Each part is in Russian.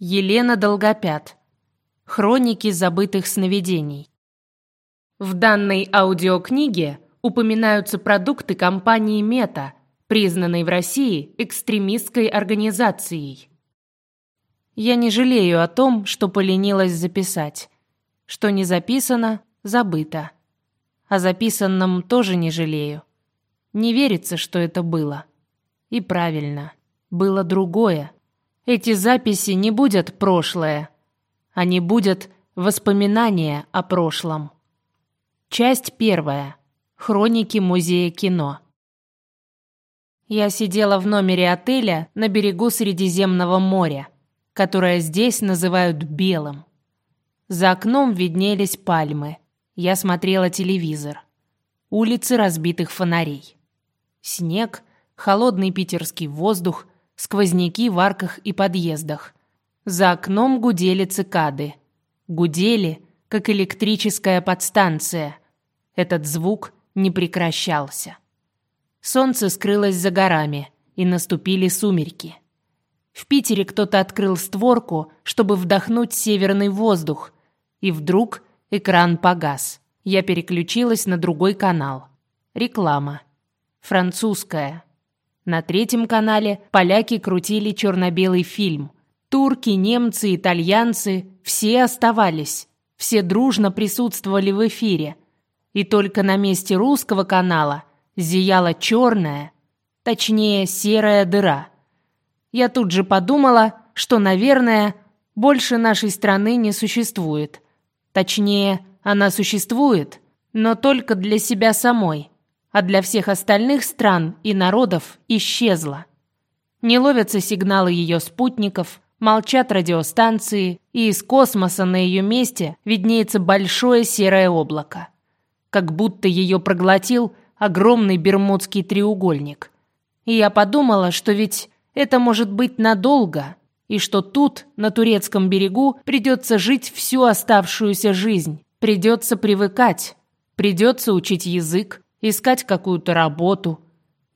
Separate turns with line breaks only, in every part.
Елена Долгопят. Хроники забытых сновидений. В данной аудиокниге упоминаются продукты компании Мета, признанной в России экстремистской организацией. Я не жалею о том, что поленилась записать. Что не записано, забыто. О записанном тоже не жалею. Не верится, что это было. И правильно, было другое. Эти записи не будут прошлое. Они будут воспоминания о прошлом. Часть первая. Хроники музея кино. Я сидела в номере отеля на берегу Средиземного моря, которое здесь называют белым. За окном виднелись пальмы. Я смотрела телевизор. Улицы разбитых фонарей. Снег, холодный питерский воздух — сквозняки в арках и подъездах. За окном гудели цикады. Гудели, как электрическая подстанция. Этот звук не прекращался. Солнце скрылось за горами, и наступили сумерки. В Питере кто-то открыл створку, чтобы вдохнуть северный воздух, и вдруг экран погас. Я переключилась на другой канал. Реклама. Французская. На третьем канале поляки крутили черно-белый фильм. Турки, немцы, итальянцы – все оставались. Все дружно присутствовали в эфире. И только на месте русского канала зияла черная, точнее серая дыра. Я тут же подумала, что, наверное, больше нашей страны не существует. Точнее, она существует, но только для себя самой – а для всех остальных стран и народов исчезла. Не ловятся сигналы ее спутников, молчат радиостанции, и из космоса на ее месте виднеется большое серое облако. Как будто ее проглотил огромный бермудский треугольник. И я подумала, что ведь это может быть надолго, и что тут, на турецком берегу, придется жить всю оставшуюся жизнь, придется привыкать, придется учить язык, искать какую-то работу.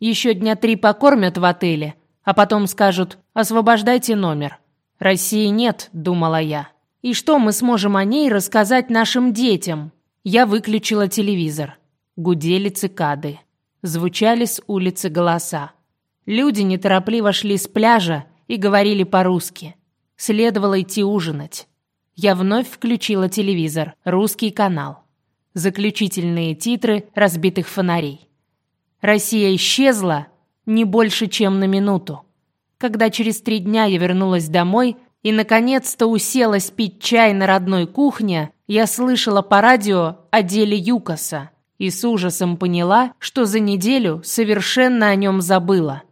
Еще дня три покормят в отеле, а потом скажут «освобождайте номер». России нет, думала я. И что мы сможем о ней рассказать нашим детям? Я выключила телевизор. Гудели цикады. Звучали с улицы голоса. Люди неторопливо шли с пляжа и говорили по-русски. Следовало идти ужинать. Я вновь включила телевизор, русский канал. Заключительные титры разбитых фонарей. Россия исчезла не больше, чем на минуту. Когда через три дня я вернулась домой и, наконец-то, уселась пить чай на родной кухне, я слышала по радио о деле Юкоса и с ужасом поняла, что за неделю совершенно о нем забыла.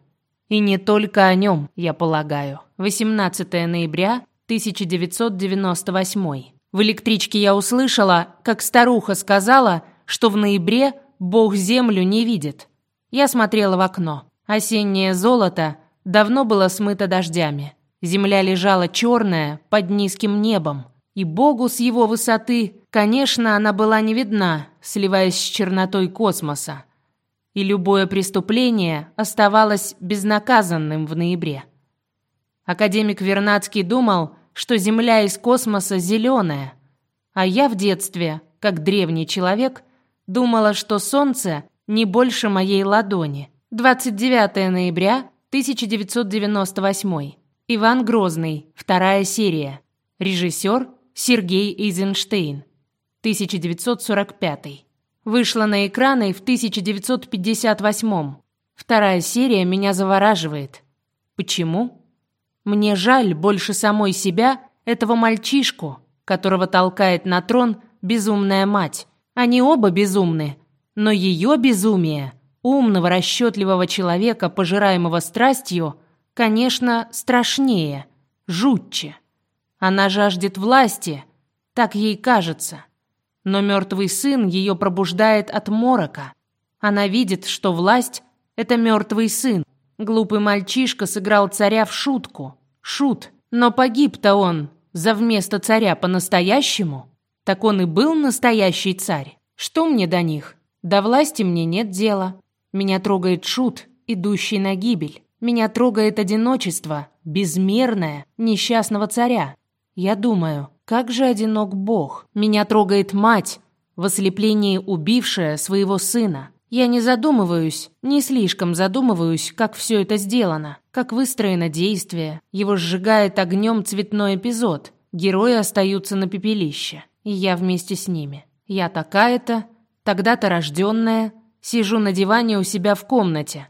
И не только о нем, я полагаю. 18 ноября 1998 в электричке я услышала, как старуха сказала, что в ноябре Бог землю не видит. Я смотрела в окно. Осеннее золото давно было смыто дождями. Земля лежала черная под низким небом. И Богу с его высоты, конечно, она была не видна, сливаясь с чернотой космоса. И любое преступление оставалось безнаказанным в ноябре. Академик Вернадский думал, что Земля из космоса зеленая, а я в детстве, как древний человек, думала, что Солнце не больше моей ладони. 29 ноября 1998. Иван Грозный. Вторая серия. Режиссер Сергей Эйзенштейн. 1945. Вышла на экраны в 1958. Вторая серия меня завораживает. Почему? Мне жаль больше самой себя этого мальчишку, которого толкает на трон безумная мать. Они оба безумны, но ее безумие, умного, расчетливого человека, пожираемого страстью, конечно, страшнее, жутче. Она жаждет власти, так ей кажется. Но мертвый сын ее пробуждает от морока. Она видит, что власть — это мертвый сын, Глупый мальчишка сыграл царя в шутку. Шут. Но погиб-то он за вместо царя по-настоящему. Так он и был настоящий царь. Что мне до них? До власти мне нет дела. Меня трогает шут, идущий на гибель. Меня трогает одиночество, безмерное, несчастного царя. Я думаю, как же одинок Бог. Меня трогает мать, в ослеплении убившая своего сына. Я не задумываюсь, не слишком задумываюсь, как все это сделано, как выстроено действие. Его сжигает огнем цветной эпизод. Герои остаются на пепелище, и я вместе с ними. Я такая-то, тогда-то рожденная, сижу на диване у себя в комнате.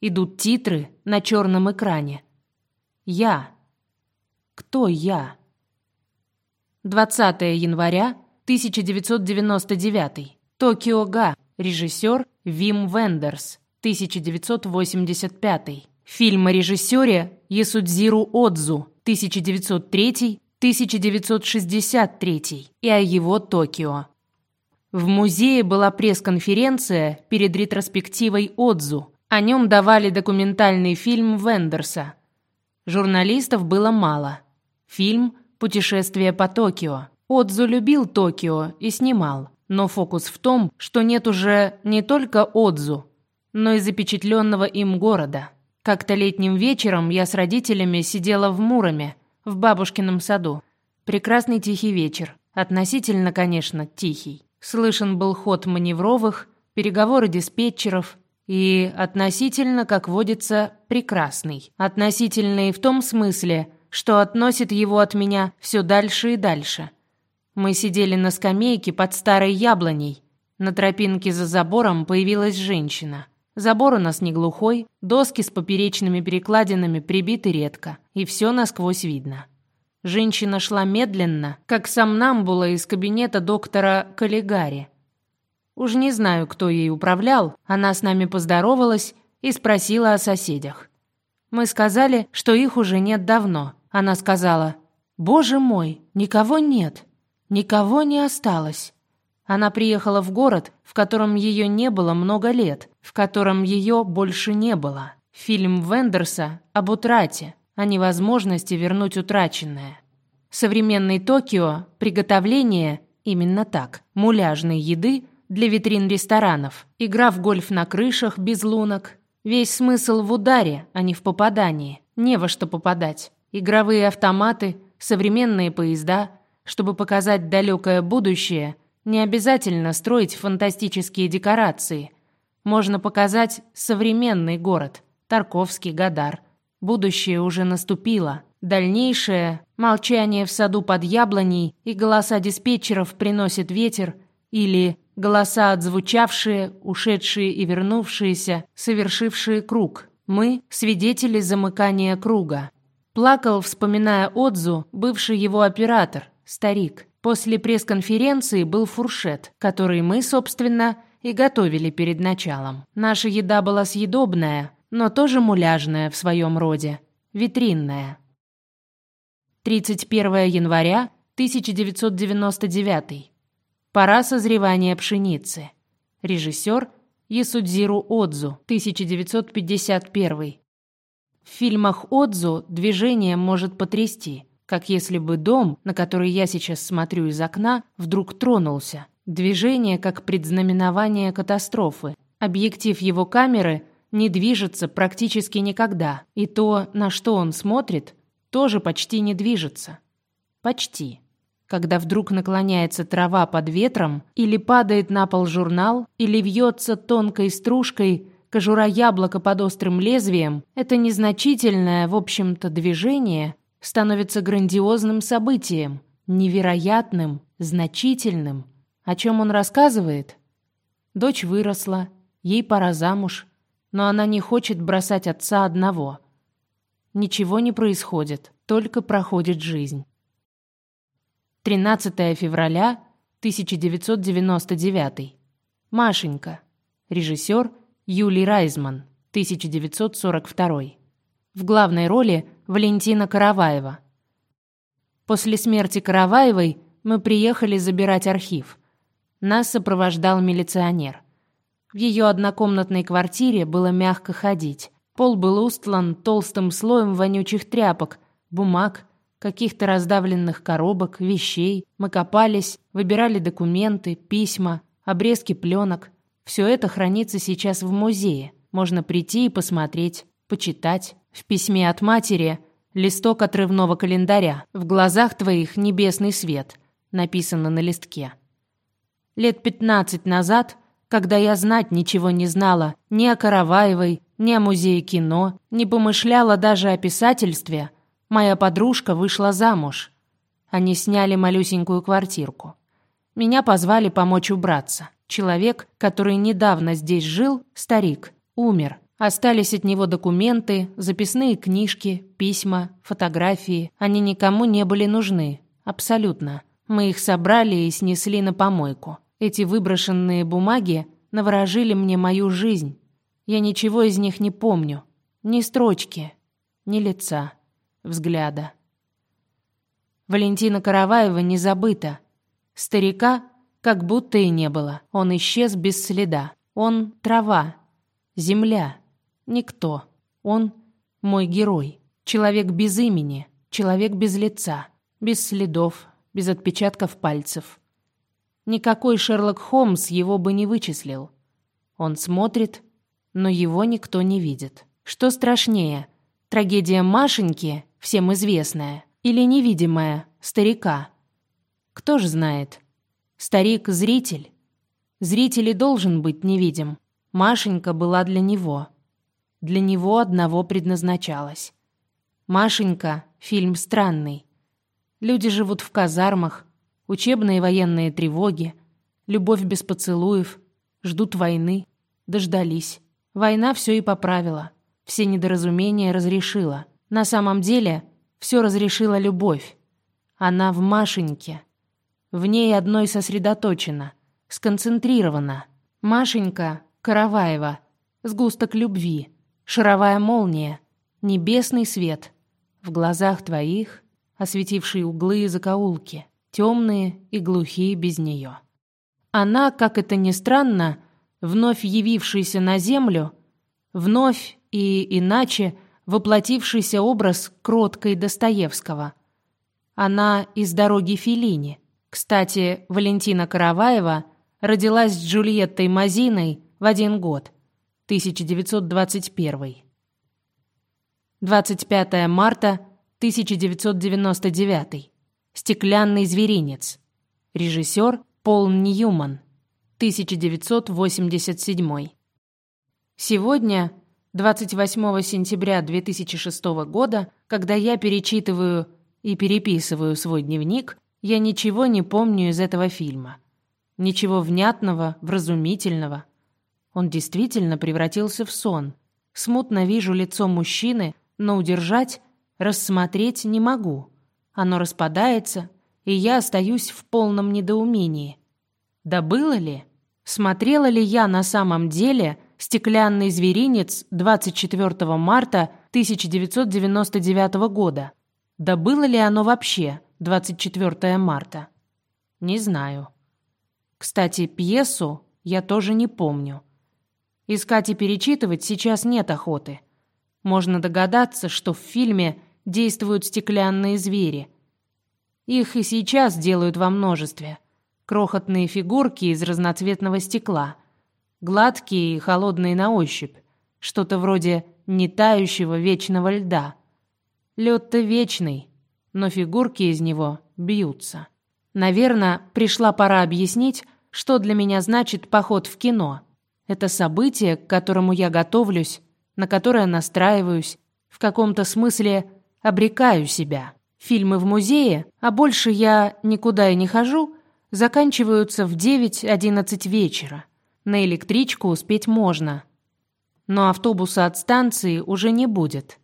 Идут титры на черном экране. Я. Кто я? 20 января 1999. Токио Га. Режиссер Вим Вендерс. 1985. Фильм о режиссере Ясудзиру Отзу. 1903-1963. И о его Токио. В музее была пресс-конференция перед ретроспективой Отзу. О нем давали документальный фильм Вендерса. Журналистов было мало. Фильм «Путешествие по Токио». Отзу любил Токио и снимал. Но фокус в том, что нет уже не только Отзу, но и запечатленного им города. Как-то летним вечером я с родителями сидела в Муроме, в бабушкином саду. Прекрасный тихий вечер. Относительно, конечно, тихий. Слышен был ход маневровых, переговоры диспетчеров и относительно, как водится, прекрасный. Относительный в том смысле, что относит его от меня все дальше и дальше. Мы сидели на скамейке под старой яблоней. На тропинке за забором появилась женщина. Забор у нас не глухой, доски с поперечными перекладинами прибиты редко, и все насквозь видно. Женщина шла медленно, как сам Намбула из кабинета доктора Каллигари. Уж не знаю, кто ей управлял, она с нами поздоровалась и спросила о соседях. Мы сказали, что их уже нет давно, она сказала, «Боже мой, никого нет, никого не осталось». Она приехала в город, в котором ее не было много лет, в котором ее больше не было. Фильм Вендерса об утрате, о невозможности вернуть утраченное. Современный Токио – приготовление именно так. Муляжной еды для витрин ресторанов, игра в гольф на крышах без лунок. Весь смысл в ударе, а не в попадании. Не во что попадать игровые автоматы, современные поезда. Чтобы показать далекое будущее, не обязательно строить фантастические декорации. Можно показать современный город, Тарковский, Гадар. Будущее уже наступило. Дальнейшее молчание в саду под яблоней и голоса диспетчеров приносит ветер или голоса отзвучавшие, ушедшие и вернувшиеся, совершившие круг. Мы свидетели замыкания круга. Плакал, вспоминая Отзу, бывший его оператор, старик. После пресс-конференции был фуршет, который мы, собственно, и готовили перед началом. Наша еда была съедобная, но тоже муляжная в своем роде, витринная. 31 января 1999. Пора созревания пшеницы. Режиссер Ясудзиру Отзу, 1951. В фильмах Отзу движение может потрясти, как если бы дом, на который я сейчас смотрю из окна, вдруг тронулся. Движение как предзнаменование катастрофы. Объектив его камеры не движется практически никогда, и то, на что он смотрит, тоже почти не движется. Почти. Когда вдруг наклоняется трава под ветром, или падает на пол журнал, или вьется тонкой стружкой Кожура яблока под острым лезвием, это незначительное, в общем-то, движение становится грандиозным событием, невероятным, значительным. О чем он рассказывает? Дочь выросла, ей пора замуж, но она не хочет бросать отца одного. Ничего не происходит, только проходит жизнь. 13 февраля 1999. Машенька. Режиссер – Юлий Райзман, 1942. В главной роли Валентина Караваева. После смерти Караваевой мы приехали забирать архив. Нас сопровождал милиционер. В ее однокомнатной квартире было мягко ходить. Пол был устлан толстым слоем вонючих тряпок, бумаг, каких-то раздавленных коробок, вещей. Мы копались, выбирали документы, письма, обрезки пленок. Все это хранится сейчас в музее. Можно прийти и посмотреть. почитать. В письме от матери листок отрывного календаря. В глазах твоих небесный свет, написано на листке. Лет пятнадцать назад, когда я знать ничего не знала ни о Караваевой, ни о музее кино, не помышляла даже о писательстве, моя подружка вышла замуж. Они сняли малюсенькую квартирку. Меня позвали помочь убраться. Человек, который недавно здесь жил, старик, умер. Остались от него документы, записные книжки, письма, фотографии. Они никому не были нужны. Абсолютно. Мы их собрали и снесли на помойку. Эти выброшенные бумаги наворожили мне мою жизнь. Я ничего из них не помню. Ни строчки, ни лица, взгляда. Валентина Караваева не забыта. Старика как будто и не было. Он исчез без следа. Он трава, земля, никто. Он мой герой. Человек без имени, человек без лица, без следов, без отпечатков пальцев. Никакой Шерлок Холмс его бы не вычислил. Он смотрит, но его никто не видит. Что страшнее, трагедия Машеньки, всем известная, или невидимая, старика? Кто ж знает? Старик — зритель. Зритель и должен быть невидим. Машенька была для него. Для него одного предназначалась. Машенька — фильм странный. Люди живут в казармах, учебные военные тревоги, любовь без поцелуев, ждут войны, дождались. Война все и поправила, все недоразумения разрешила. На самом деле все разрешила любовь. Она в Машеньке. В ней одной сосредоточена, сконцентрирована. Машенька Караваева, сгусток любви, шаровая молния, небесный свет. В глазах твоих, осветивший углы и закоулки, темные и глухие без нее. Она, как это ни странно, вновь явившийся на землю, вновь и иначе воплотившийся образ кроткой Достоевского. Она из «Дороги Феллини». Кстати, Валентина Караваева родилась с Джульеттой Мазиной в один год, 1921. 25 марта 1999. Стеклянный зверинец. Режиссер Пол Ньюман. 1987. Сегодня, 28 сентября 2006 года, когда я перечитываю и переписываю свой дневник, я ничего не помню из этого фильма. Ничего внятного, вразумительного. Он действительно превратился в сон. Смутно вижу лицо мужчины, но удержать, рассмотреть не могу. Оно распадается, и я остаюсь в полном недоумении. Да было ли? Смотрела ли я на самом деле «Стеклянный зверинец» 24 марта 1999 года? Да было ли оно вообще 24 марта? Не знаю. Кстати, пьесу я тоже не помню. Искать и перечитывать сейчас нет охоты. Можно догадаться, что в фильме действуют стеклянные звери. Их и сейчас делают во множестве – Крохотные фигурки из разноцветного стекла, гладкие и холодные на ощупь, что-то вроде нетающего вечного льда. Лед-то вечный, но фигурки из него бьются. Наверное, пришла пора объяснить, что для меня значит поход в кино. Это событие, к которому я готовлюсь, на которое настраиваюсь, в каком-то смысле обрекаю себя. Фильмы в музее, а больше я никуда и не хожу, заканчиваются в 9-11 вечера. На электричку успеть можно. Но автобуса от станции уже не будет.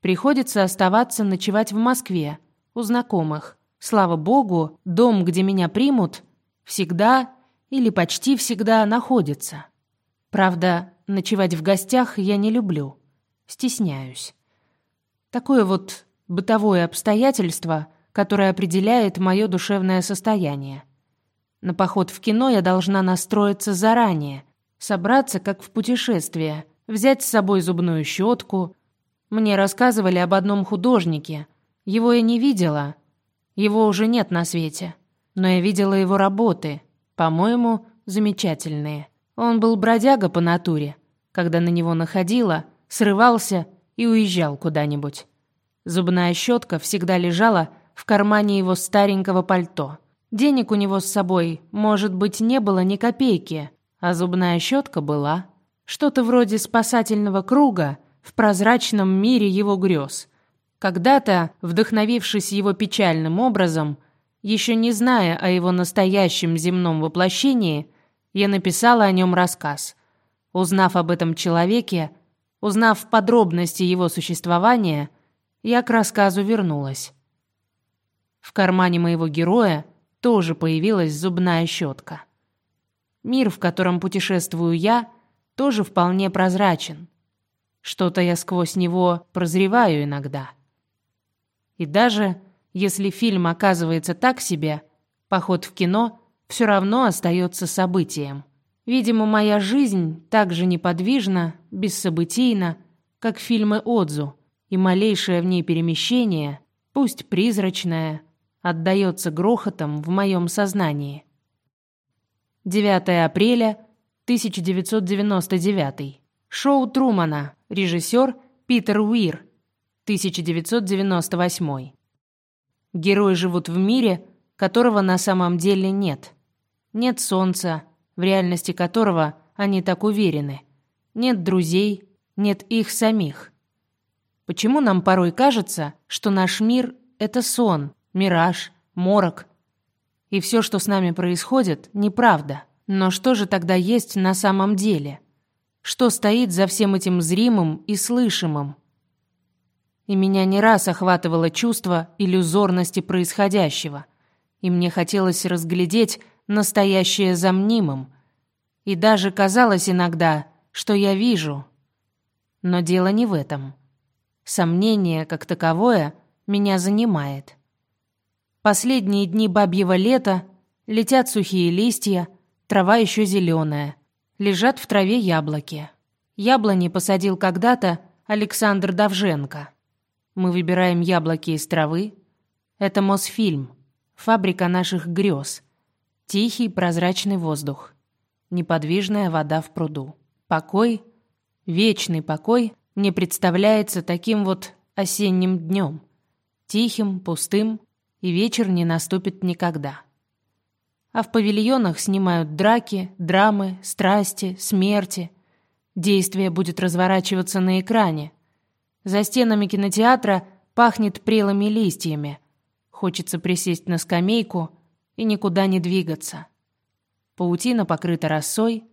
Приходится оставаться ночевать в Москве, у знакомых. Слава богу, дом, где меня примут, всегда или почти всегда находится. Правда, ночевать в гостях я не люблю. Стесняюсь. Такое вот бытовое обстоятельство, которое определяет мое душевное состояние. На поход в кино я должна настроиться заранее, собраться как в путешествие, взять с собой зубную щетку. Мне рассказывали об одном художнике. Его я не видела. Его уже нет на свете. Но я видела его работы. По-моему, замечательные. Он был бродяга по натуре. Когда на него находила, срывался и уезжал куда-нибудь. Зубная щетка всегда лежала в кармане его старенького пальто. Денег у него с собой, может быть, не было ни копейки, а зубная щетка была. Что-то вроде спасательного круга в прозрачном мире его грез. Когда-то, вдохновившись его печальным образом, еще не зная о его настоящем земном воплощении, я написала о нем рассказ. Узнав об этом человеке, узнав подробности его существования, я к рассказу вернулась. В кармане моего героя тоже появилась зубная щетка. Мир, в котором путешествую я, тоже вполне прозрачен. Что-то я сквозь него прозреваю иногда. И даже если фильм оказывается так себе, поход в кино все равно остается событием. Видимо, моя жизнь так же неподвижна, бессобытийна, как фильмы Отзу, и малейшее в ней перемещение, пусть призрачное, отдаётся грохотом в моем сознании. 9 апреля 1999. Шоу Трумана. Режиссер Питер Уир. 1998. Герои живут в мире, которого на самом деле нет. Нет солнца, в реальности которого они так уверены. Нет друзей, нет их самих. Почему нам порой кажется, что наш мир — это сон, мираж, морок? И все, что с нами происходит, неправда. Но что же тогда есть на самом деле? Что стоит за всем этим зримым и слышимым? И меня не раз охватывало чувство иллюзорности происходящего, и мне хотелось разглядеть настоящее за мнимым. И даже казалось иногда, что я вижу. Но дело не в этом. Сомнение, как таковое, меня занимает. Последние дни бабьего лета летят сухие листья, трава еще зеленая, лежат в траве яблоки. Яблони посадил когда-то Александр Давженко. Мы выбираем яблоки из травы. Это Мосфильм, фабрика наших грез. Тихий прозрачный воздух, неподвижная вода в пруду. Покой, вечный покой мне представляется таким вот осенним днем, тихим, пустым, и вечер не наступит никогда. А в павильонах снимают драки, драмы, страсти, смерти. Действие будет разворачиваться на экране, за стенами кинотеатра пахнет прелыми листьями. Хочется присесть на скамейку и никуда не двигаться. Паутина покрыта росой,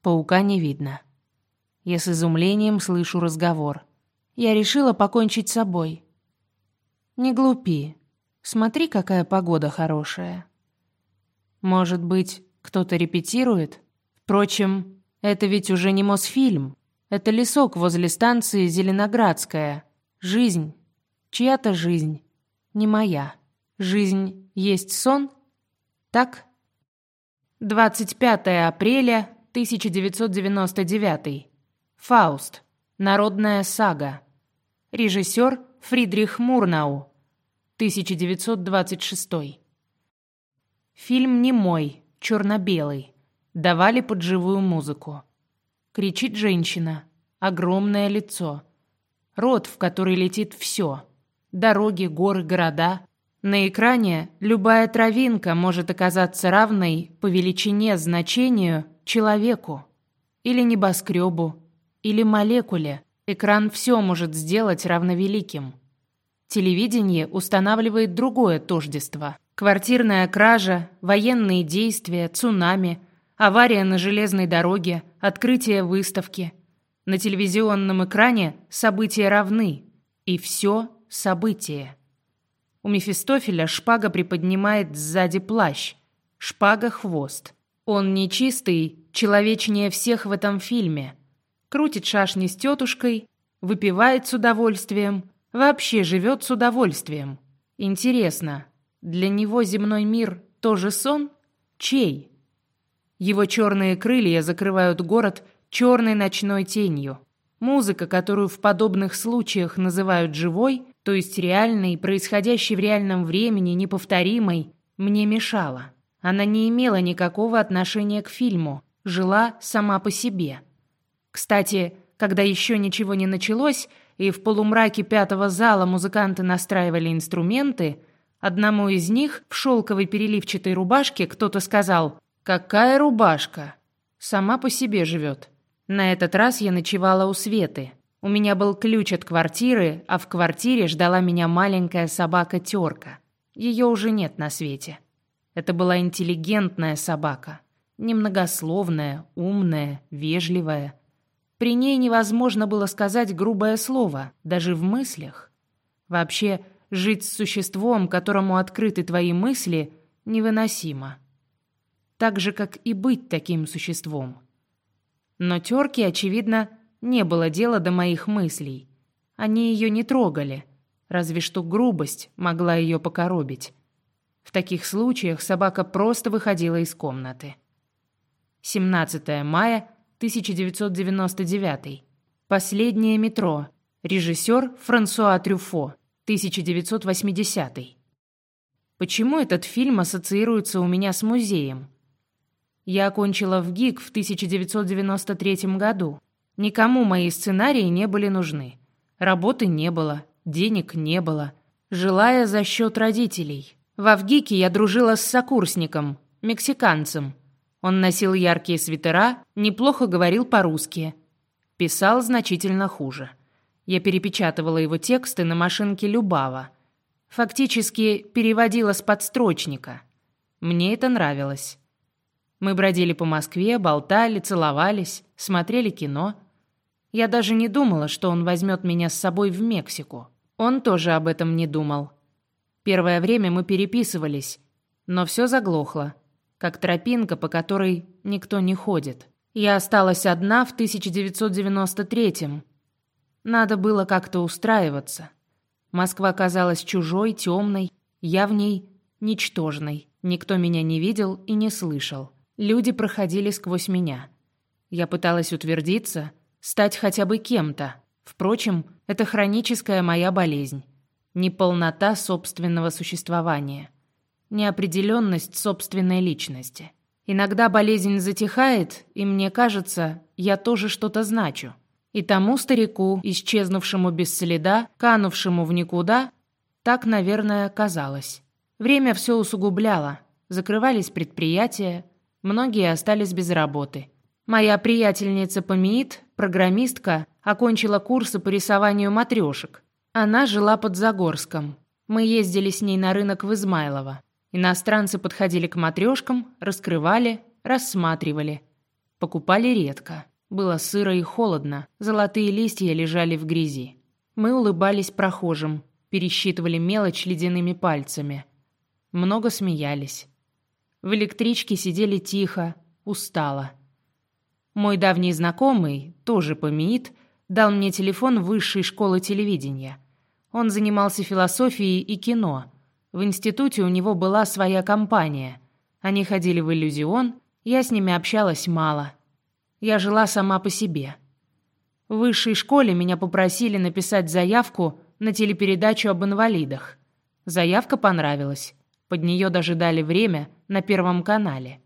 паука не видно. Я с изумлением слышу разговор. Я решила покончить с собой. Не глупи. Смотри, какая погода хорошая. Может быть, кто-то репетирует? Впрочем, это ведь уже не Мосфильм. Это лесок возле станции Зеленоградская. Жизнь. Чья-то жизнь. Не моя. Жизнь есть сон? Так? 25 апреля 1999. Фауст. Народная сага. Режиссер Фридрих Мурнау. 1926. Фильм не мой, черно-белый. Давали под живую музыку. Кричит женщина. Огромное лицо. Рот, в который летит все. Дороги, горы, города. На экране любая травинка может оказаться равной по величине значению человеку. Или небоскребу. Или молекуле. Экран все может сделать равновеликим. Телевидение устанавливает другое тождество. Квартирная кража, военные действия, цунами, авария на железной дороге, открытие выставки. На телевизионном экране события равны, и все события. У Мефистофеля шпага приподнимает сзади плащ, шпага хвост. Он нечистый, человечнее всех в этом фильме. Крутит шашни с тетушкой, выпивает с удовольствием, вообще живет с удовольствием. Интересно, для него земной мир тоже сон? Чей? Его черные крылья закрывают город черной ночной тенью. Музыка, которую в подобных случаях называют живой, то есть реальной, происходящей в реальном времени, неповторимой, мне мешала. Она не имела никакого отношения к фильму, жила сама по себе. Кстати, когда еще ничего не началось, и в полумраке пятого зала музыканты настраивали инструменты, одному из них в шелковой переливчатой рубашке кто-то сказал «Какая рубашка? Сама по себе живет». На этот раз я ночевала у Светы. У меня был ключ от квартиры, а в квартире ждала меня маленькая собака-терка. Ее уже нет на свете. Это была интеллигентная собака. Немногословная, умная, вежливая. При ней невозможно было сказать грубое слово, даже в мыслях. Вообще, жить с существом, которому открыты твои мысли, невыносимо. Так же, как и быть таким существом. Но терке, очевидно, не было дела до моих мыслей. Они ее не трогали, разве что грубость могла ее покоробить. В таких случаях собака просто выходила из комнаты. 17 мая 1999. Последнее метро. Режиссер Франсуа Трюфо. 1980. Почему этот фильм ассоциируется у меня с музеем? Я окончила в ГИК в 1993 году. Никому мои сценарии не были нужны. Работы не было, денег не было. Жила я за счет родителей. Во ВГИКе я дружила с сокурсником, мексиканцем, он носил яркие свитера, неплохо говорил по-русски. Писал значительно хуже. Я перепечатывала его тексты на машинке Любава. Фактически переводила с подстрочника. Мне это нравилось. Мы бродили по Москве, болтали, целовались, смотрели кино. Я даже не думала, что он возьмет меня с собой в Мексику. Он тоже об этом не думал. Первое время мы переписывались, но все заглохло как тропинка, по которой никто не ходит. Я осталась одна в 1993-м. Надо было как-то устраиваться. Москва казалась чужой, темной, я в ней ничтожной. Никто меня не видел и не слышал. Люди проходили сквозь меня. Я пыталась утвердиться, стать хотя бы кем-то. Впрочем, это хроническая моя болезнь. Неполнота собственного существования неопределенность собственной личности. Иногда болезнь затихает, и мне кажется, я тоже что-то значу. И тому старику, исчезнувшему без следа, канувшему в никуда, так, наверное, казалось. Время все усугубляло. Закрывались предприятия, многие остались без работы. Моя приятельница по МИИТ, программистка, окончила курсы по рисованию матрешек. Она жила под Загорском. Мы ездили с ней на рынок в Измайлово. Иностранцы подходили к матрешкам, раскрывали, рассматривали. Покупали редко. Было сыро и холодно, золотые листья лежали в грязи. Мы улыбались прохожим, пересчитывали мелочь ледяными пальцами. Много смеялись. В электричке сидели тихо, устало. Мой давний знакомый, тоже по МИИТ, дал мне телефон высшей школы телевидения. Он занимался философией и кино – в институте у него была своя компания. Они ходили в иллюзион, я с ними общалась мало. Я жила сама по себе. В высшей школе меня попросили написать заявку на телепередачу об инвалидах. Заявка понравилась. Под нее даже дали время на Первом канале.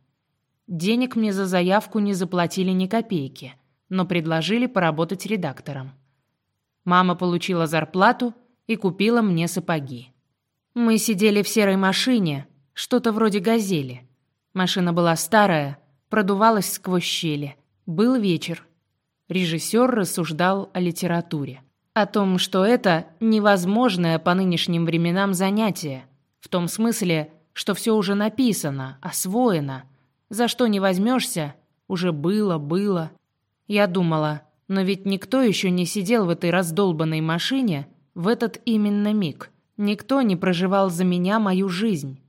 Денег мне за заявку не заплатили ни копейки, но предложили поработать редактором. Мама получила зарплату и купила мне сапоги. Мы сидели в серой машине, что-то вроде «Газели». Машина была старая, продувалась сквозь щели. Был вечер. Режиссер рассуждал о литературе. О том, что это невозможное по нынешним временам занятие. В том смысле, что все уже написано, освоено. За что не возьмешься, уже было, было. Я думала, но ведь никто еще не сидел в этой раздолбанной машине в этот именно миг. Никто не проживал за меня мою жизнь.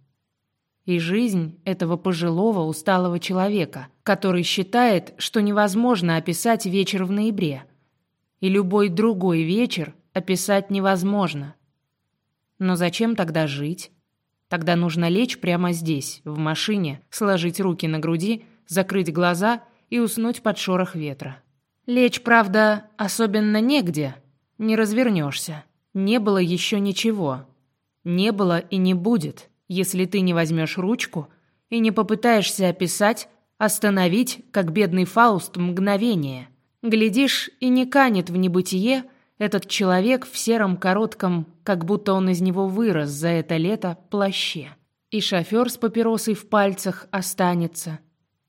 И жизнь этого пожилого усталого человека, который считает, что невозможно описать вечер в ноябре. И любой другой вечер описать невозможно. Но зачем тогда жить? Тогда нужно лечь прямо здесь, в машине, сложить руки на груди, закрыть глаза и уснуть под шорох ветра. Лечь, правда, особенно негде, не развернешься. Не было еще ничего. Не было и не будет, если ты не возьмешь ручку и не попытаешься описать, остановить, как бедный Фауст, мгновение. Глядишь, и не канет в небытие Этот человек в сером коротком, как будто он из него вырос за это лето, плаще. И шофер с папиросой в пальцах останется.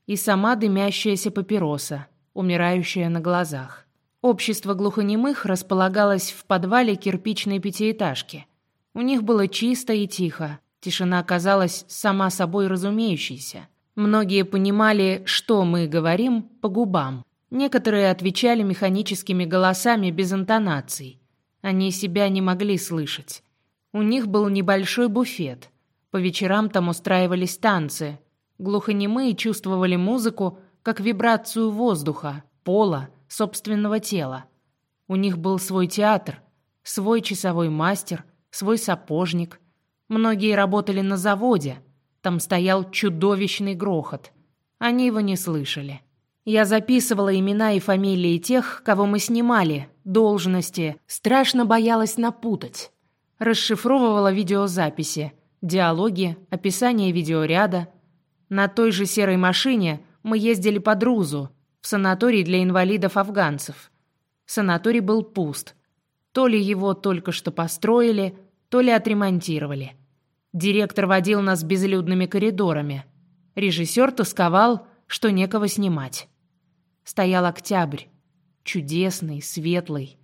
И сама дымящаяся папироса, умирающая на глазах. Общество глухонемых располагалось в подвале кирпичной пятиэтажки. У них было чисто и тихо. Тишина казалась сама собой разумеющейся. Многие понимали, что мы говорим, по губам. Некоторые отвечали механическими голосами без интонаций. Они себя не могли слышать. У них был небольшой буфет. По вечерам там устраивались танцы. Глухонемые чувствовали музыку как вибрацию воздуха, пола, собственного тела. У них был свой театр, свой часовой мастер, свой сапожник. Многие работали на заводе. Там стоял чудовищный грохот. Они его не слышали. Я записывала имена и фамилии тех, кого мы снимали, должности, страшно боялась напутать. Расшифровывала видеозаписи, диалоги, описание видеоряда. На той же серой машине мы ездили по Друзу, в санаторий для инвалидов-афганцев. Санаторий был пуст. То ли его только что построили, то ли отремонтировали. Директор водил нас безлюдными коридорами. Режиссер тосковал, что некого снимать. Стоял октябрь, чудесный, светлый.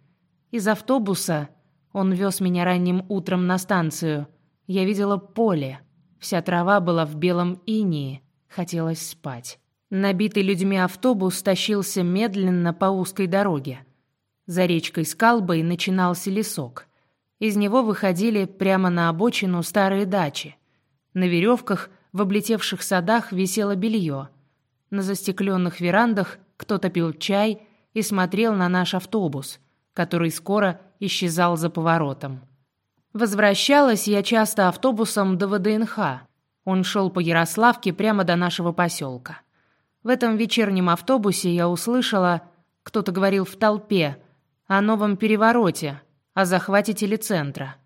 Из автобуса он вез меня ранним утром на станцию. Я видела поле. Вся трава была в белом инии. Хотелось спать. Набитый людьми автобус тащился медленно по узкой дороге. За речкой Скалбой начинался лесок. Из него выходили прямо на обочину старые дачи. На веревках в облетевших садах висело белье. На застекленных верандах кто-то пил чай и смотрел на наш автобус, который скоро исчезал за поворотом. Возвращалась я часто автобусом до ВДНХ. Он шел по Ярославке прямо до нашего поселка. В этом вечернем автобусе я услышала, кто-то говорил в толпе, о новом перевороте, о захвате телецентра.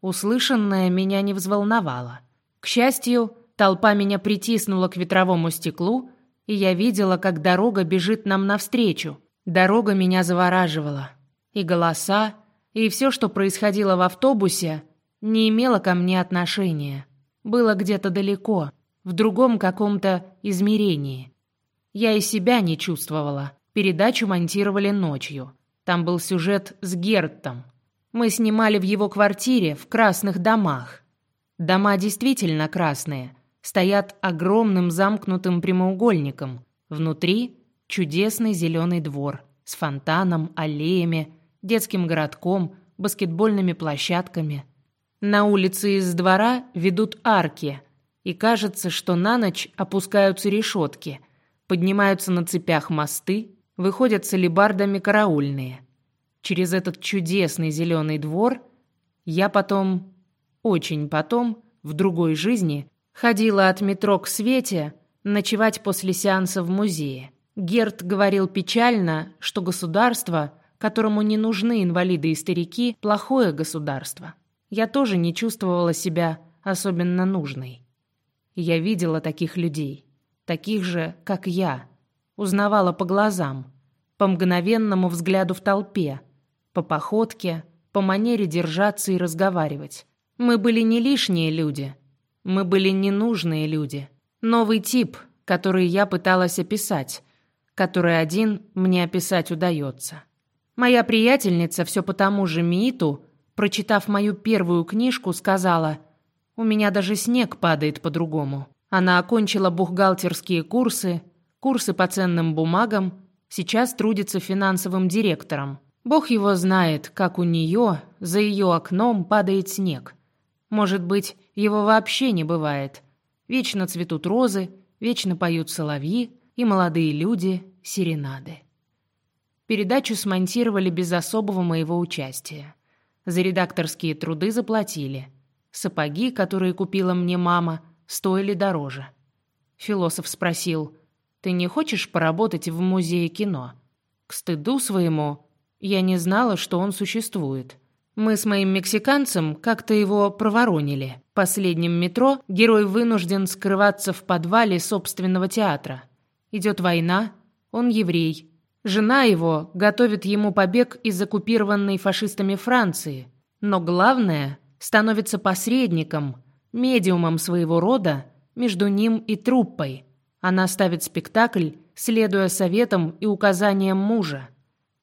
Услышанное меня не взволновало. К счастью, толпа меня притиснула к ветровому стеклу и я видела, как дорога бежит нам навстречу. Дорога меня завораживала. И голоса, и все, что происходило в автобусе, не имело ко мне отношения. Было где-то далеко, в другом каком-то измерении. Я и себя не чувствовала. Передачу монтировали ночью. Там был сюжет с Герттом. Мы снимали в его квартире в красных домах. Дома действительно красные, стоят огромным замкнутым прямоугольником. Внутри чудесный зеленый двор с фонтаном, аллеями, детским городком, баскетбольными площадками. На улице из двора ведут арки, и кажется, что на ночь опускаются решетки, поднимаются на цепях мосты, выходят с алебардами караульные. Через этот чудесный зеленый двор я потом, очень потом, в другой жизни Ходила от метро к Свете ночевать после сеанса в музее. Герт говорил печально, что государство, которому не нужны инвалиды и старики, плохое государство. Я тоже не чувствовала себя особенно нужной. Я видела таких людей, таких же, как я, узнавала по глазам, по мгновенному взгляду в толпе, по походке, по манере держаться и разговаривать. Мы были не лишние люди — мы были ненужные люди. Новый тип, который я пыталась описать, который один мне описать удается. Моя приятельница все по тому же МИИТу, прочитав мою первую книжку, сказала, «У меня даже снег падает по-другому». Она окончила бухгалтерские курсы, курсы по ценным бумагам, сейчас трудится финансовым директором. Бог его знает, как у нее за ее окном падает снег. Может быть, его вообще не бывает. Вечно цветут розы, вечно поют соловьи, и молодые люди — серенады. Передачу смонтировали без особого моего участия. За редакторские труды заплатили. Сапоги, которые купила мне мама, стоили дороже. Философ спросил, «Ты не хочешь поработать в музее кино?» К стыду своему я не знала, что он существует. Мы с моим мексиканцем как-то его проворонили. Последнем метро герой вынужден скрываться в подвале собственного театра. Идет война, он еврей. Жена его готовит ему побег из оккупированной фашистами Франции, но главное становится посредником, медиумом своего рода между ним и труппой. Она ставит спектакль, следуя советам и указаниям мужа.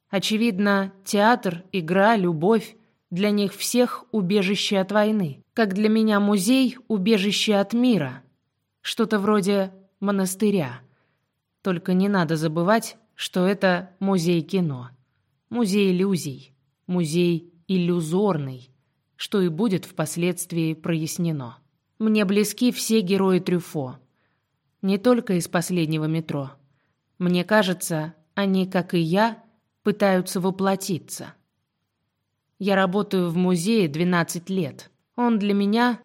Очевидно, театр, игра, любовь для них всех убежище от войны, как для меня музей убежище от мира. Что-то вроде монастыря. Только не надо забывать, что это музей кино, музей иллюзий, музей иллюзорный, что и будет впоследствии прояснено. Мне близки все герои Трюфо, не только из последнего метро. Мне кажется, они, как и я, пытаются воплотиться. Я работаю в музее 12 лет. Он для меня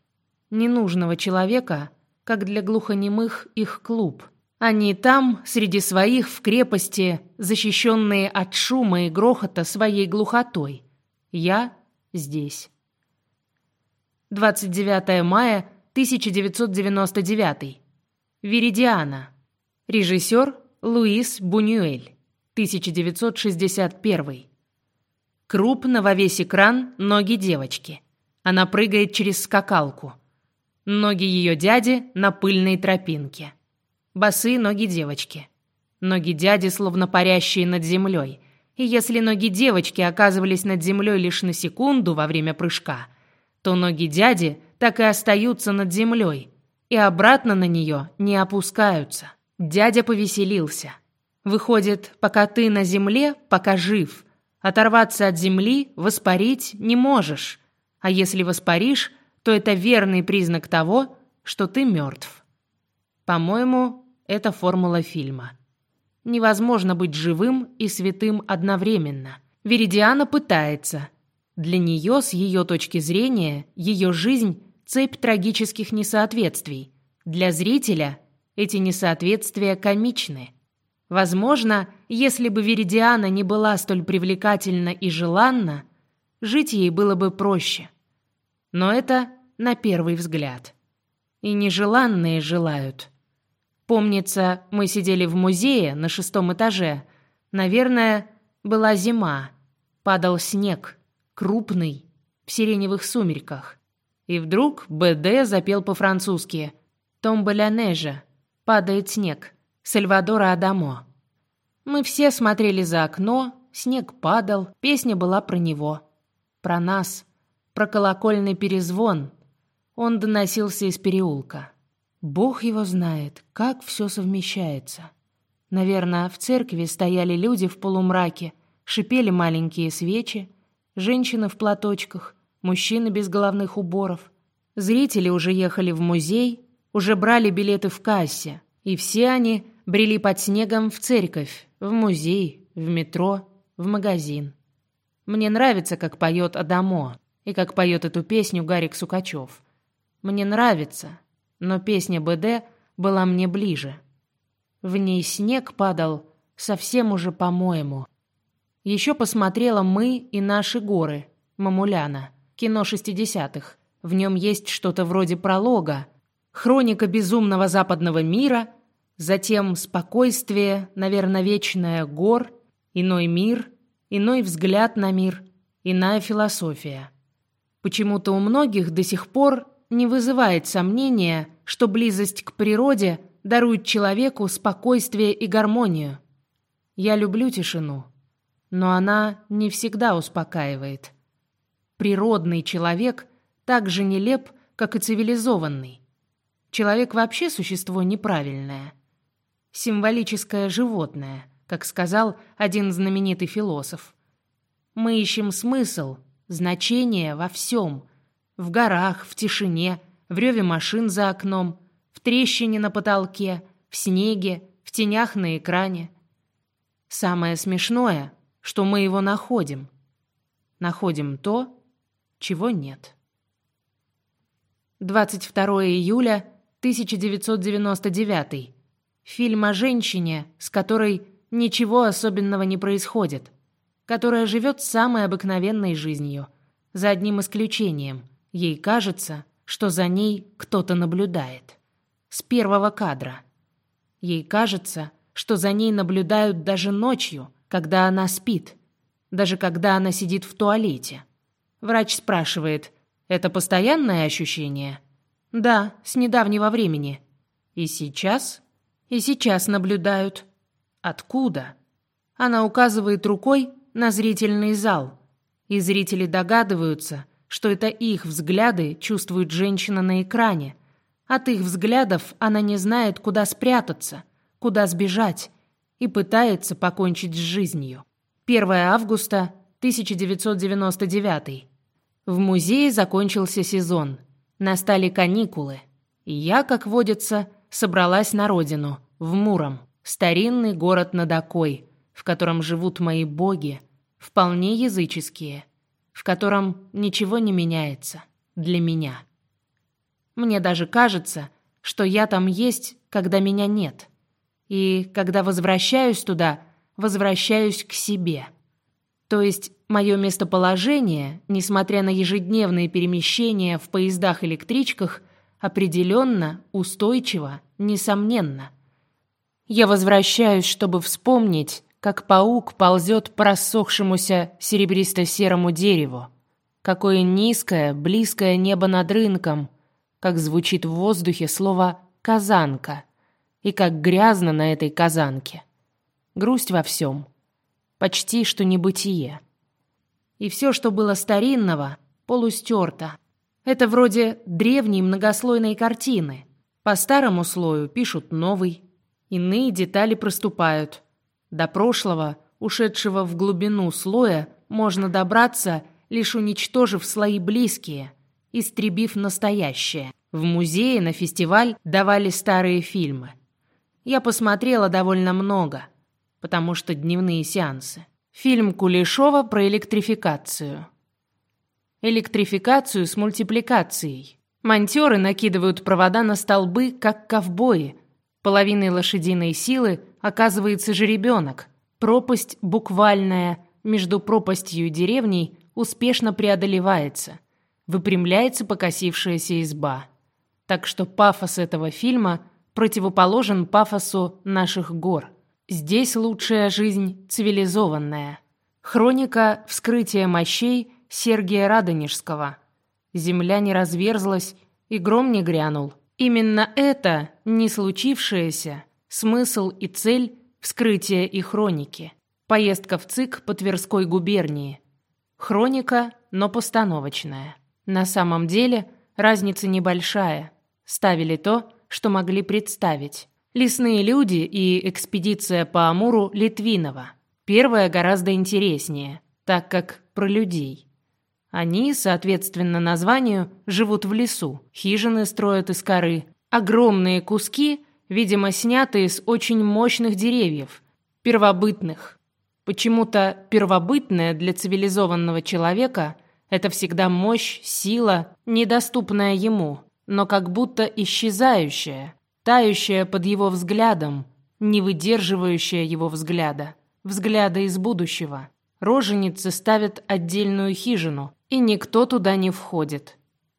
ненужного человека, как для глухонемых их клуб – они там, среди своих, в крепости, защищенные от шума и грохота своей глухотой. Я здесь. 29 мая 1999. Веридиана. Режиссер Луис Бунюэль. 1961. Крупно во весь экран ноги девочки. Она прыгает через скакалку. Ноги ее дяди на пыльной тропинке босые ноги девочки. Ноги дяди словно парящие над землей. И если ноги девочки оказывались над землей лишь на секунду во время прыжка, то ноги дяди так и остаются над землей и обратно на нее не опускаются. Дядя повеселился. Выходит, пока ты на земле, пока жив, оторваться от земли, воспарить не можешь. А если воспаришь, то это верный признак того, что ты мертв. По-моему, это формула фильма. Невозможно быть живым и святым одновременно. Веридиана пытается. Для нее, с ее точки зрения, ее жизнь – цепь трагических несоответствий. Для зрителя эти несоответствия комичны. Возможно, если бы Веридиана не была столь привлекательна и желанна, жить ей было бы проще. Но это на первый взгляд. И нежеланные желают – Помнится, мы сидели в музее на шестом этаже. Наверное, была зима. Падал снег, крупный, в сиреневых сумерках. И вдруг БД запел по-французски «Томба ля нежа» «Падает снег» Сальвадора Адамо. Мы все смотрели за окно, снег падал, песня была про него. Про нас, про колокольный перезвон. Он доносился из переулка. Бог его знает, как все совмещается. Наверное, в церкви стояли люди в полумраке, шипели маленькие свечи, женщины в платочках, мужчины без головных уборов. Зрители уже ехали в музей, уже брали билеты в кассе, и все они брели под снегом в церковь, в музей, в метро, в магазин. Мне нравится, как поет Адамо, и как поет эту песню Гарик Сукачев. Мне нравится, но песня БД была мне ближе. В ней снег падал совсем уже по-моему. Еще посмотрела «Мы и наши горы» Мамуляна, кино шестидесятых. В нем есть что-то вроде пролога, хроника безумного западного мира, затем спокойствие, наверное, вечное гор, иной мир, иной взгляд на мир, иная философия. Почему-то у многих до сих пор не вызывает сомнения, что близость к природе дарует человеку спокойствие и гармонию. Я люблю тишину, но она не всегда успокаивает. Природный человек так же нелеп, как и цивилизованный. Человек вообще существо неправильное. Символическое животное, как сказал один знаменитый философ. Мы ищем смысл, значение во всем – в горах, в тишине, в реве машин за окном, в трещине на потолке, в снеге, в тенях на экране. Самое смешное, что мы его находим. Находим то, чего нет. 22 июля 1999. Фильм о женщине, с которой ничего особенного не происходит, которая живет самой обыкновенной жизнью, за одним исключением – Ей кажется, что за ней кто-то наблюдает. С первого кадра. Ей кажется, что за ней наблюдают даже ночью, когда она спит, даже когда она сидит в туалете. Врач спрашивает, это постоянное ощущение? Да, с недавнего времени. И сейчас? И сейчас наблюдают. Откуда? Она указывает рукой на зрительный зал. И зрители догадываются, что это их взгляды чувствует женщина на экране. От их взглядов она не знает, куда спрятаться, куда сбежать, и пытается покончить с жизнью. 1 августа 1999. В музее закончился сезон. Настали каникулы. И я, как водится, собралась на родину, в Муром, старинный город над Окой, в котором живут мои боги, вполне языческие, в котором ничего не меняется для меня. Мне даже кажется, что я там есть, когда меня нет. И когда возвращаюсь туда, возвращаюсь к себе. То есть мое местоположение, несмотря на ежедневные перемещения в поездах-электричках, определенно, устойчиво, несомненно. Я возвращаюсь, чтобы вспомнить, как паук ползет по рассохшемуся серебристо-серому дереву. Какое низкое, близкое небо над рынком, как звучит в воздухе слово «казанка», и как грязно на этой казанке. Грусть во всем. Почти что небытие. И все, что было старинного, полустерто. Это вроде древней многослойной картины. По старому слою пишут новый. Иные детали проступают. До прошлого, ушедшего в глубину слоя, можно добраться, лишь уничтожив слои близкие, истребив настоящее. В музее на фестиваль давали старые фильмы. Я посмотрела довольно много, потому что дневные сеансы. Фильм Кулешова про электрификацию. Электрификацию с мультипликацией. Монтёры накидывают провода на столбы, как ковбои. Половиной лошадиной силы оказывается жеребенок. Пропасть буквальная между пропастью и деревней успешно преодолевается. Выпрямляется покосившаяся изба. Так что пафос этого фильма противоположен пафосу наших гор. Здесь лучшая жизнь цивилизованная. Хроника вскрытия мощей Сергия Радонежского. Земля не разверзлась, и гром не грянул. Именно это, не случившееся, смысл и цель вскрытия и хроники. Поездка в ЦИК по Тверской губернии. Хроника, но постановочная. На самом деле разница небольшая. Ставили то, что могли представить. Лесные люди и экспедиция по Амуру Литвинова. Первая гораздо интереснее, так как про людей. Они, соответственно названию, живут в лесу, хижины строят из коры. Огромные куски, видимо, снятые с очень мощных деревьев, первобытных. Почему-то первобытное для цивилизованного человека – это всегда мощь, сила, недоступная ему, но как будто исчезающая, тающая под его взглядом, не выдерживающая его взгляда, взгляда из будущего. Роженицы ставят отдельную хижину, и никто туда не входит.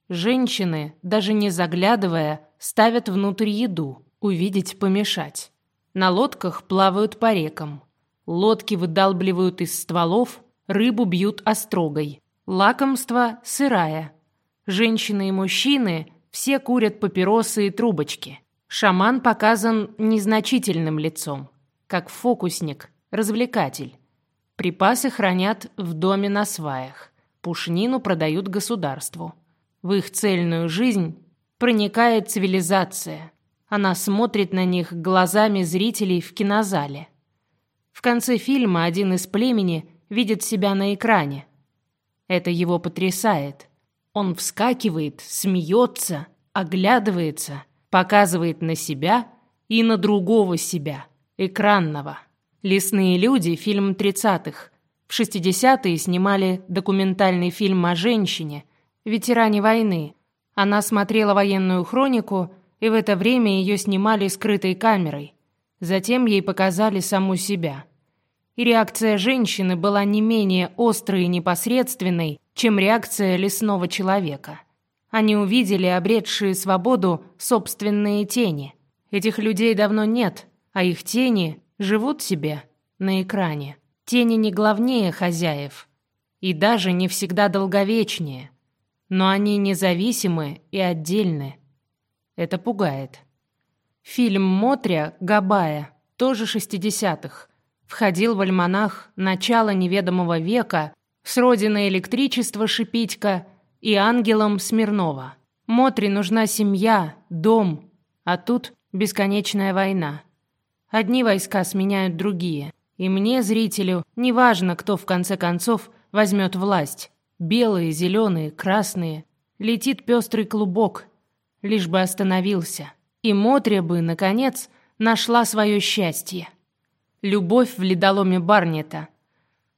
Женщины, даже не заглядывая, ставят внутрь еду, увидеть помешать. На лодках плавают по рекам. Лодки выдалбливают из стволов, рыбу бьют острогой. Лакомство сырая. Женщины и мужчины все курят папиросы и трубочки. Шаман показан незначительным лицом, как фокусник, развлекатель. Припасы хранят в доме на сваях пушнину продают государству. В их цельную жизнь проникает цивилизация. Она смотрит на них глазами зрителей в кинозале. В конце фильма один из племени видит себя на экране. Это его потрясает. Он вскакивает, смеется, оглядывается, показывает на себя и на другого себя, экранного. «Лесные люди» — фильм тридцатых. В 60-е снимали документальный фильм о женщине, ветеране войны. Она смотрела военную хронику, и в это время ее снимали скрытой камерой. Затем ей показали саму себя. И реакция женщины была не менее острой и непосредственной, чем реакция лесного человека. Они увидели обретшие свободу собственные тени. Этих людей давно нет, а их тени живут себе на экране. Тени не главнее хозяев и даже не всегда долговечнее, но они независимы и отдельны. Это пугает. Фильм Мотря Габая, тоже 60-х, входил в альманах начала неведомого века с родиной электричества Шипитько и ангелом Смирнова. Мотре нужна семья, дом, а тут бесконечная война. Одни войска сменяют другие. И мне, зрителю, неважно, кто в конце концов возьмет власть. Белые, зеленые, красные. Летит пестрый клубок. Лишь бы остановился. И Мотря бы, наконец, нашла свое счастье. Любовь в ледоломе Барнета.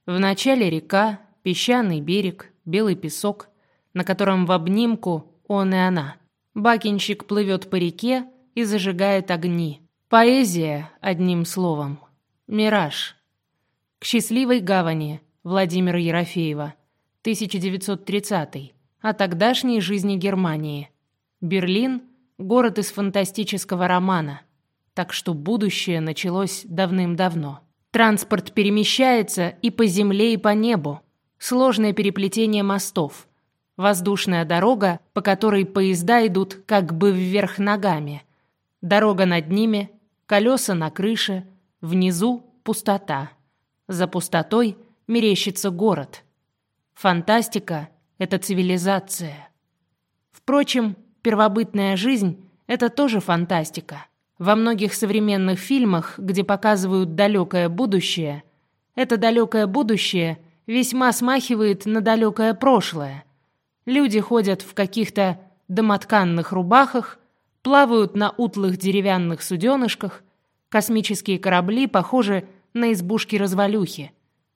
Вначале река, песчаный берег, белый песок, на котором в обнимку он и она. Бакинщик плывет по реке и зажигает огни. Поэзия, одним словом. Мираж. К счастливой гавани Владимира Ерофеева. 1930. О тогдашней жизни Германии. Берлин – город из фантастического романа. Так что будущее началось давным-давно. Транспорт перемещается и по земле, и по небу. Сложное переплетение мостов – Воздушная дорога, по которой поезда идут как бы вверх ногами. Дорога над ними, колеса на крыше, внизу пустота. За пустотой мерещится город. Фантастика — это цивилизация. Впрочем, первобытная жизнь — это тоже фантастика. Во многих современных фильмах, где показывают далекое будущее, это далекое будущее весьма смахивает на далекое прошлое — Люди ходят в каких-то домотканных рубахах, плавают на утлых деревянных суденышках, космические корабли похожи на избушки-развалюхи,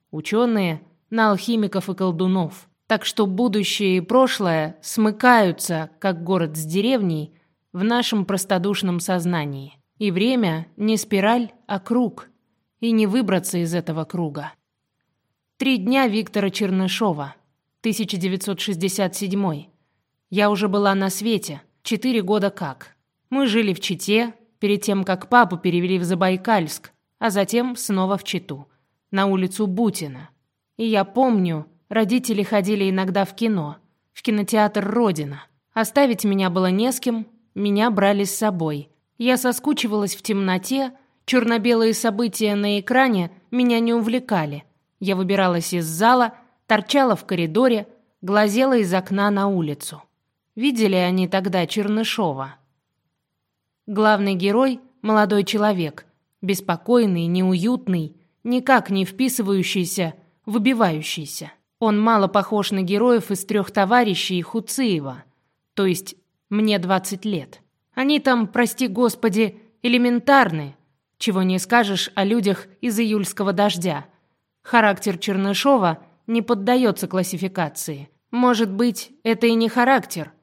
ученые — на алхимиков и колдунов. Так что будущее и прошлое смыкаются, как город с деревней, в нашем простодушном сознании. И время не спираль, а круг. И не выбраться из этого круга. Три дня Виктора Чернышова. 1967. Я уже была на свете, четыре года как. Мы жили в Чите, перед тем, как папу перевели в Забайкальск, а затем снова в Читу, на улицу Бутина. И я помню, родители ходили иногда в кино, в кинотеатр «Родина». Оставить меня было не с кем, меня брали с собой. Я соскучивалась в темноте, черно-белые события на экране меня не увлекали. Я выбиралась из зала – торчала в коридоре, глазела из окна на улицу. Видели они тогда Чернышова. Главный герой — молодой человек, беспокойный, неуютный, никак не вписывающийся, выбивающийся. Он мало похож на героев из трех товарищей Хуциева, то есть мне 20 лет. Они там, прости господи, элементарны, чего не скажешь о людях из июльского дождя. Характер Чернышова не поддается классификации. Может быть, это и не характер.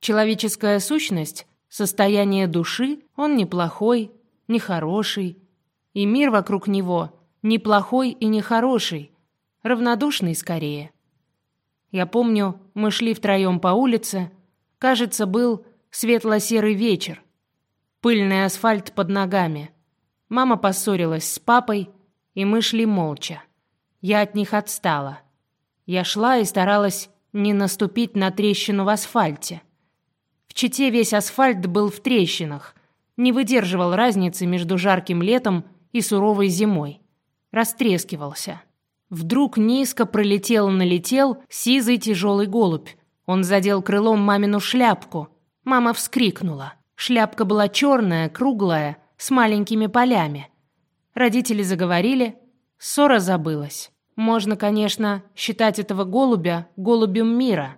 Человеческая сущность, состояние души, он неплохой, нехороший. И мир вокруг него неплохой и нехороший, равнодушный скорее. Я помню, мы шли втроем по улице. Кажется, был светло-серый вечер. Пыльный асфальт под ногами. Мама поссорилась с папой, и мы шли молча. Я от них отстала. Я шла и старалась не наступить на трещину в асфальте. Чите весь асфальт был в трещинах, не выдерживал разницы между жарким летом и суровой зимой. Растрескивался. Вдруг низко пролетел-налетел сизый тяжелый голубь. Он задел крылом мамину шляпку. Мама вскрикнула. Шляпка была черная, круглая, с маленькими полями. Родители заговорили, ссора забылась. Можно, конечно, считать этого голубя голубем мира,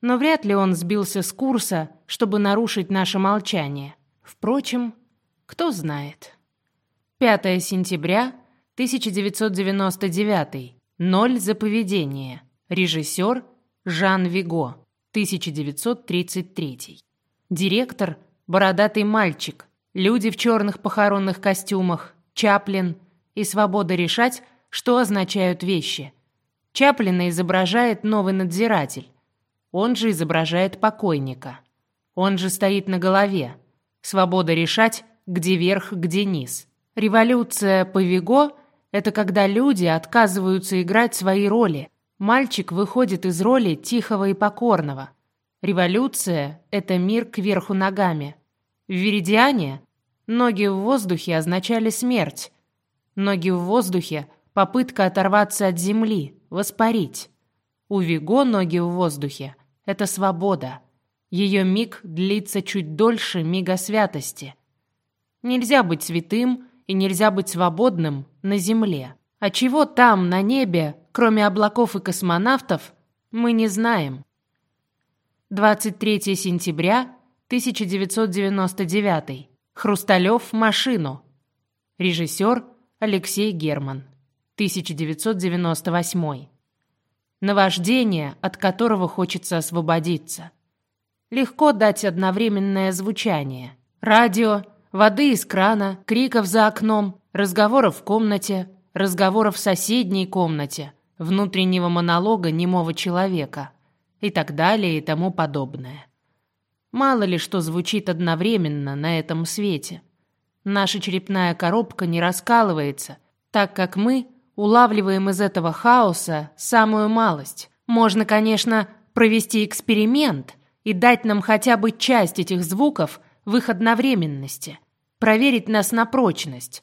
но вряд ли он сбился с курса, чтобы нарушить наше молчание. Впрочем, кто знает. 5 сентября 1999. Ноль за поведение. Режиссер Жан Виго. 1933. Директор Бородатый мальчик. Люди в черных похоронных костюмах. Чаплин. И свобода решать, что означают вещи. Чаплина изображает новый надзиратель. Он же изображает покойника. Он же стоит на голове. Свобода решать, где верх, где низ. Революция по Виго Это когда люди отказываются играть свои роли. Мальчик выходит из роли тихого и покорного. Революция – это мир кверху ногами. В Веридиане ноги в воздухе означали смерть. Ноги в воздухе – попытка оторваться от земли, воспарить. У Виго ноги в воздухе – это свобода. Ее миг длится чуть дольше мига святости. Нельзя быть святым и нельзя быть свободным на земле. А чего там, на небе, кроме облаков и космонавтов, мы не знаем. 23 сентября 1999. Хрусталев машину. Режиссер Алексей Герман. 1998. Наваждение, от которого хочется освободиться. Легко дать одновременное звучание. Радио, воды из крана, криков за окном, разговоров в комнате, разговоров в соседней комнате, внутреннего монолога немого человека и так далее и тому подобное. Мало ли что звучит одновременно на этом свете. Наша черепная коробка не раскалывается, так как мы улавливаем из этого хаоса самую малость. Можно, конечно, провести эксперимент – и дать нам хотя бы часть этих звуков в их одновременности, проверить нас на прочность.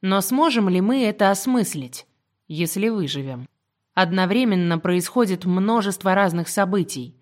Но сможем ли мы это осмыслить, если выживем? Одновременно происходит множество разных событий.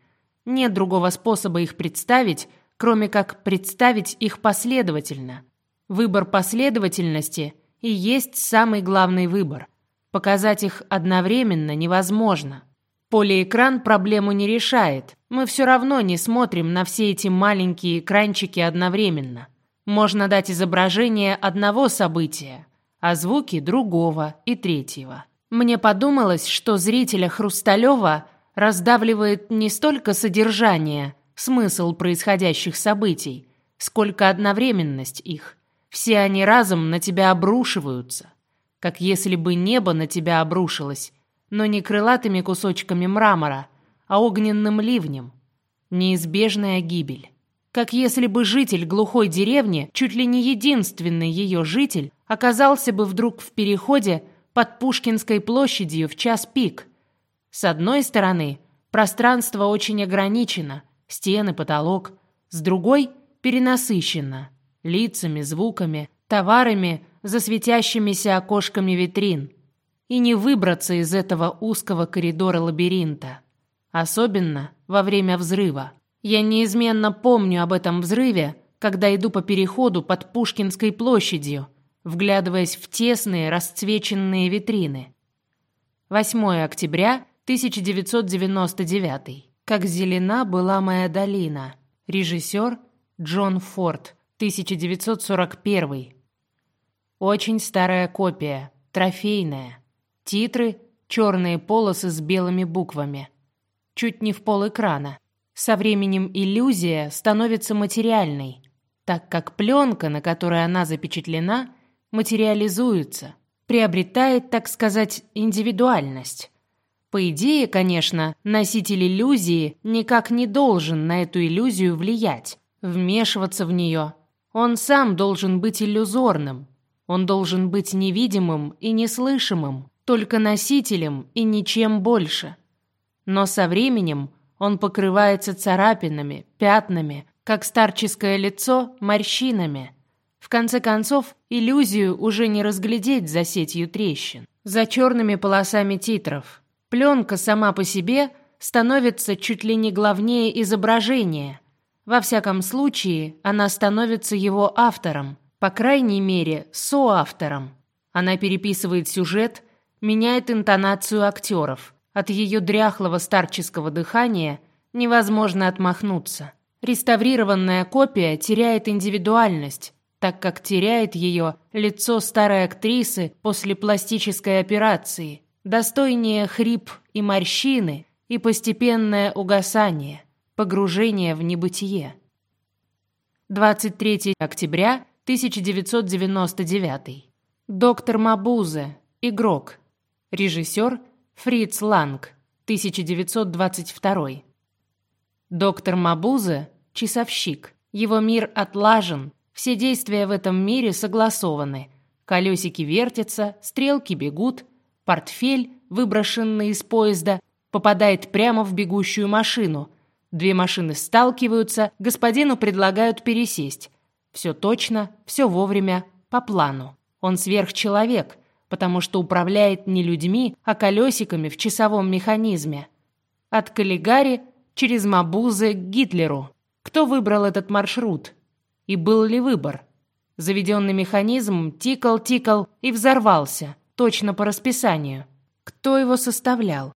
Нет другого способа их представить, кроме как представить их последовательно. Выбор последовательности и есть самый главный выбор. Показать их одновременно невозможно – Полиэкран проблему не решает. Мы все равно не смотрим на все эти маленькие экранчики одновременно. Можно дать изображение одного события, а звуки другого и третьего. Мне подумалось, что зрителя Хрусталева раздавливает не столько содержание, смысл происходящих событий, сколько одновременность их. Все они разом на тебя обрушиваются, как если бы небо на тебя обрушилось, но не крылатыми кусочками мрамора, а огненным ливнем. Неизбежная гибель. Как если бы житель глухой деревни, чуть ли не единственный ее житель, оказался бы вдруг в переходе под Пушкинской площадью в час пик. С одной стороны, пространство очень ограничено, стены, потолок. С другой – перенасыщено. Лицами, звуками, товарами, засветящимися окошками витрин – и не выбраться из этого узкого коридора лабиринта. Особенно во время взрыва. Я неизменно помню об этом взрыве, когда иду по переходу под Пушкинской площадью, вглядываясь в тесные расцвеченные витрины. 8 октября 1999. Как зелена была моя долина. Режиссер Джон Форд. 1941. Очень старая копия, трофейная. Титры — черные полосы с белыми буквами. Чуть не в пол экрана. Со временем иллюзия становится материальной, так как пленка, на которой она запечатлена, материализуется, приобретает, так сказать, индивидуальность. По идее, конечно, носитель иллюзии никак не должен на эту иллюзию влиять, вмешиваться в нее. Он сам должен быть иллюзорным. Он должен быть невидимым и неслышимым только носителем и ничем больше. Но со временем он покрывается царапинами, пятнами, как старческое лицо морщинами. В конце концов, иллюзию уже не разглядеть за сетью трещин, за черными полосами титров. Пленка сама по себе становится чуть ли не главнее изображения. Во всяком случае, она становится его автором, по крайней мере, соавтором. Она переписывает сюжет меняет интонацию актеров. От ее дряхлого старческого дыхания невозможно отмахнуться. Реставрированная копия теряет индивидуальность, так как теряет ее лицо старой актрисы после пластической операции, достойнее хрип и морщины и постепенное угасание, погружение в небытие. 23 октября 1999. Доктор Мабузе, игрок, Режиссер Фриц Ланг, 1922. Доктор Мабузе – часовщик. Его мир отлажен, все действия в этом мире согласованы. Колесики вертятся, стрелки бегут, портфель, выброшенный из поезда, попадает прямо в бегущую машину. Две машины сталкиваются, господину предлагают пересесть. Все точно, все вовремя, по плану. Он сверхчеловек, потому что управляет не людьми, а колесиками в часовом механизме. От Каллигари через Мабузы к Гитлеру. Кто выбрал этот маршрут? И был ли выбор? Заведенный механизм тикал-тикал и взорвался, точно по расписанию. Кто его составлял?